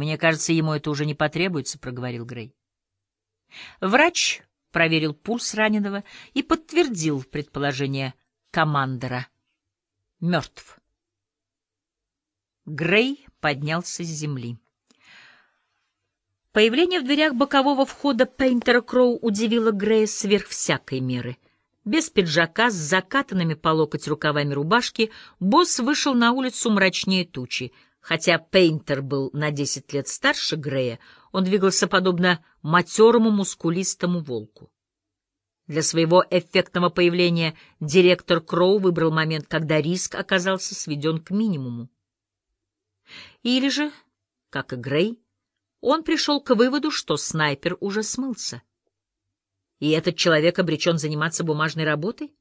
«Мне кажется, ему это уже не потребуется», — проговорил Грей. Врач проверил пульс раненого и подтвердил предположение командора. Мертв. Грей поднялся с земли. Появление в дверях бокового входа Пейнтера Кроу удивило Грея сверх всякой меры. Без пиджака, с закатанными по локоть рукавами рубашки, босс вышел на улицу мрачнее тучи. Хотя Пейнтер был на десять лет старше Грея, он двигался подобно матерому мускулистому волку. Для своего эффектного появления директор Кроу выбрал момент, когда риск оказался сведен к минимуму. Или же, как и Грей, он пришел к выводу, что снайпер уже смылся. И этот человек обречен заниматься бумажной работой?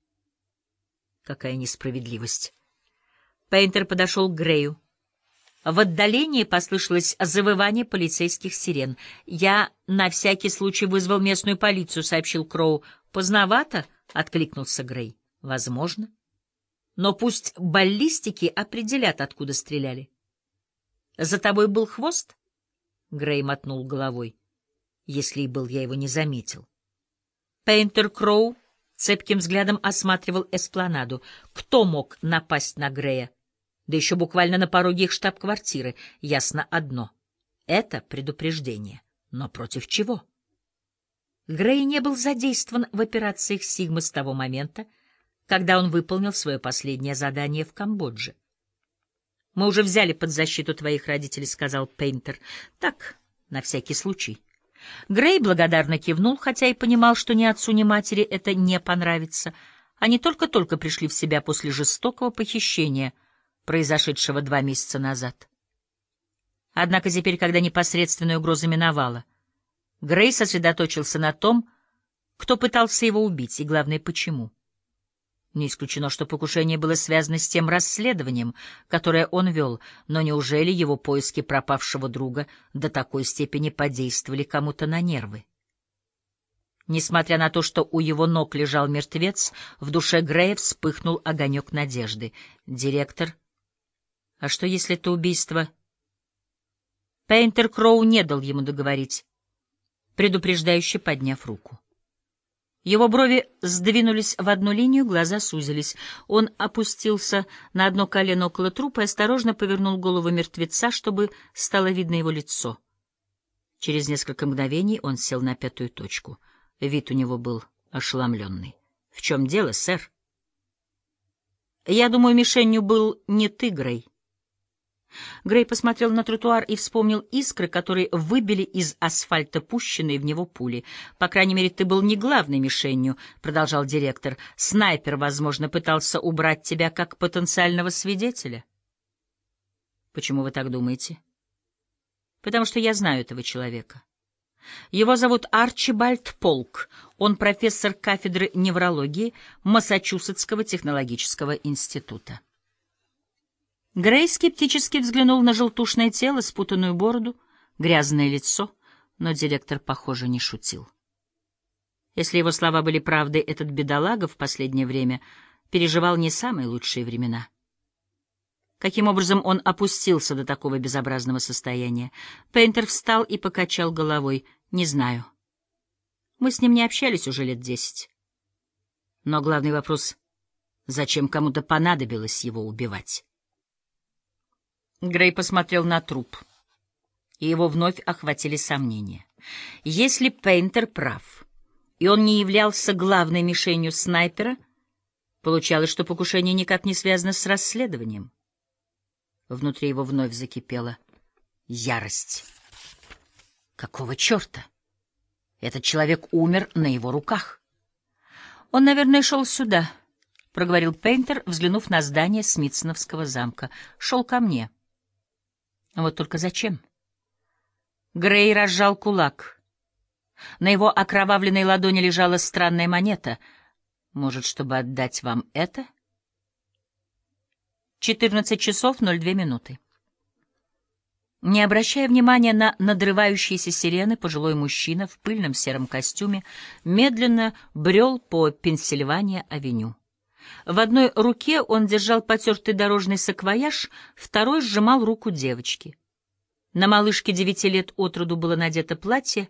Какая несправедливость! Пейнтер подошел к Грею. В отдалении послышалось завывание полицейских сирен. «Я на всякий случай вызвал местную полицию», — сообщил Кроу. «Поздновато?» — откликнулся Грей. «Возможно. Но пусть баллистики определят, откуда стреляли». «За тобой был хвост?» Грей мотнул головой. Если и был, я его не заметил. Пейнтер Кроу цепким взглядом осматривал эспланаду. Кто мог напасть на Грея? Да еще буквально на пороге их штаб-квартиры. Ясно одно. Это предупреждение. Но против чего? Грей не был задействован в операциях Сигмы с того момента, когда он выполнил свое последнее задание в Камбодже. Мы уже взяли под защиту твоих родителей, — сказал Пейнтер. Так, на всякий случай. Грей благодарно кивнул, хотя и понимал, что ни отцу, ни матери это не понравится. Они только-только пришли в себя после жестокого похищения, произошедшего два месяца назад. Однако теперь, когда непосредственная угроза миновала, Грей сосредоточился на том, кто пытался его убить, и, главное, почему. Не исключено, что покушение было связано с тем расследованием, которое он вел, но неужели его поиски пропавшего друга до такой степени подействовали кому-то на нервы? Несмотря на то, что у его ног лежал мертвец, в душе Грея вспыхнул огонек надежды. Директор... А что, если это убийство... Пейнтер Кроу не дал ему договорить, предупреждающе подняв руку. Его брови сдвинулись в одну линию, глаза сузились. Он опустился на одно колено около трупа и осторожно повернул голову мертвеца, чтобы стало видно его лицо. Через несколько мгновений он сел на пятую точку. Вид у него был ошеломленный. — В чем дело, сэр? — Я думаю, мишенью был не ты. Грей посмотрел на тротуар и вспомнил искры, которые выбили из асфальта пущенные в него пули. «По крайней мере, ты был не главной мишенью», — продолжал директор. «Снайпер, возможно, пытался убрать тебя как потенциального свидетеля». «Почему вы так думаете?» «Потому что я знаю этого человека». Его зовут Арчибальд Полк. Он профессор кафедры неврологии Массачусетского технологического института. Грей скептически взглянул на желтушное тело, спутанную бороду, грязное лицо, но директор, похоже, не шутил. Если его слова были правдой, этот бедолага в последнее время переживал не самые лучшие времена. Каким образом он опустился до такого безобразного состояния? Пейнтер встал и покачал головой. Не знаю. Мы с ним не общались уже лет десять. Но главный вопрос — зачем кому-то понадобилось его убивать? Грей посмотрел на труп, и его вновь охватили сомнения. Если Пейнтер прав, и он не являлся главной мишенью снайпера, получалось, что покушение никак не связано с расследованием. Внутри его вновь закипела ярость. Какого черта? Этот человек умер на его руках. Он, наверное, шел сюда, — проговорил Пейнтер, взглянув на здание Смитсоновского замка. Шел ко мне. — вот только зачем? Грей разжал кулак. На его окровавленной ладони лежала странная монета. Может, чтобы отдать вам это? Четырнадцать часов ноль две минуты. Не обращая внимания на надрывающиеся сирены, пожилой мужчина в пыльном сером костюме медленно брел по Пенсильвания-авеню. В одной руке он держал потертый дорожный саквояж, второй сжимал руку девочки. На малышке девяти лет от роду было надето платье,